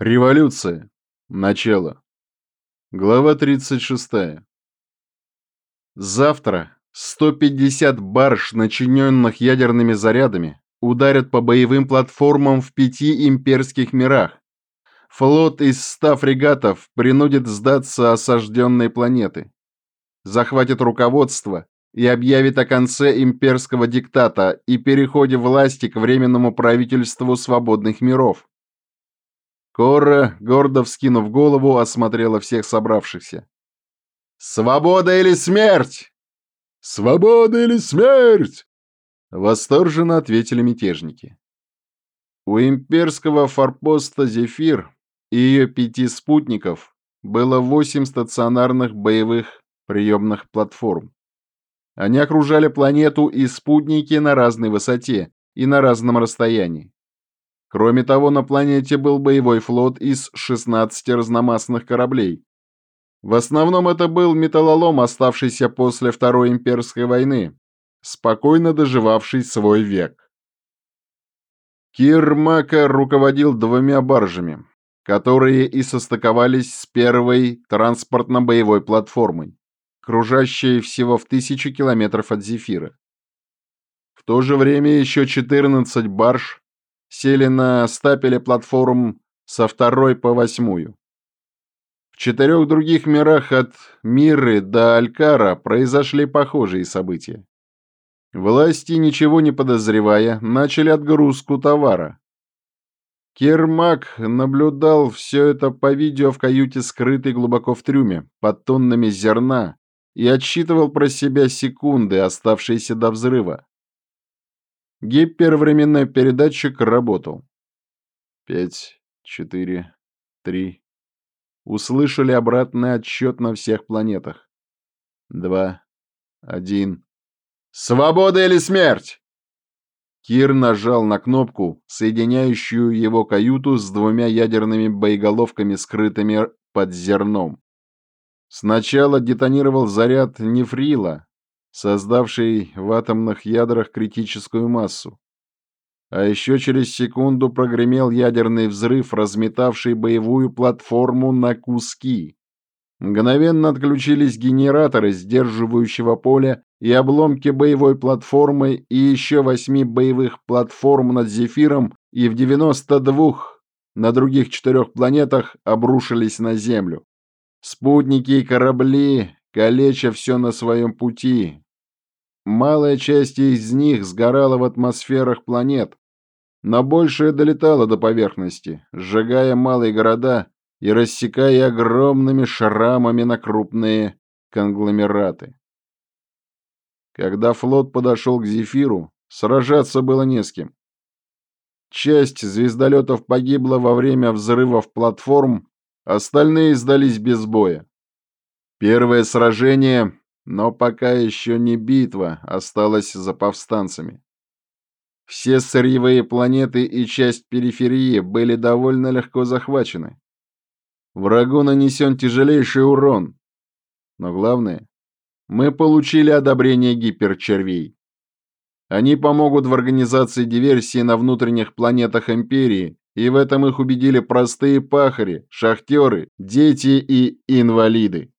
Революция. Начало. Глава 36. Завтра 150 барж, начиненных ядерными зарядами, ударят по боевым платформам в пяти имперских мирах. Флот из 100 фрегатов принудит сдаться осажденной планеты. Захватит руководство и объявит о конце имперского диктата и переходе власти к Временному правительству свободных миров. Кора, гордо вскинув голову, осмотрела всех собравшихся. «Свобода или смерть?» «Свобода или смерть?» Восторженно ответили мятежники. У имперского форпоста «Зефир» и ее пяти спутников было восемь стационарных боевых приемных платформ. Они окружали планету и спутники на разной высоте и на разном расстоянии. Кроме того, на планете был боевой флот из 16 разномастных кораблей. В основном это был металлолом, оставшийся после Второй имперской войны, спокойно доживавший свой век. Кир Мака руководил двумя баржами, которые и состыковались с первой транспортно-боевой платформой, кружащей всего в тысячу километров от Зефира. В то же время еще 14 барж сели на стапеле платформ со второй по восьмую. В четырех других мирах от Миры до Алькара произошли похожие события. Власти, ничего не подозревая, начали отгрузку товара. Кермак наблюдал все это по видео в каюте, скрытой глубоко в трюме, под тоннами зерна, и отсчитывал про себя секунды, оставшиеся до взрыва. Гипервременной передатчик работал. Пять, четыре, три. Услышали обратный отсчет на всех планетах. Два, один. «Свобода или смерть?» Кир нажал на кнопку, соединяющую его каюту с двумя ядерными боеголовками, скрытыми под зерном. Сначала детонировал заряд нефрила, создавший в атомных ядрах критическую массу. А еще через секунду прогремел ядерный взрыв, разметавший боевую платформу на куски. Мгновенно отключились генераторы сдерживающего поля и обломки боевой платформы и еще восьми боевых платформ над Зефиром и в 92 на других четырех планетах обрушились на Землю. Спутники и корабли, калеча все на своем пути, Малая часть из них сгорала в атмосферах планет, но большая долетала до поверхности, сжигая малые города и рассекая огромными шрамами на крупные конгломераты. Когда флот подошел к Зефиру, сражаться было не с кем. Часть звездолетов погибла во время взрывов платформ, остальные сдались без боя. Первое сражение но пока еще не битва осталась за повстанцами. Все сырьевые планеты и часть периферии были довольно легко захвачены. Врагу нанесен тяжелейший урон. Но главное, мы получили одобрение гиперчервей. Они помогут в организации диверсии на внутренних планетах Империи, и в этом их убедили простые пахари, шахтеры, дети и инвалиды.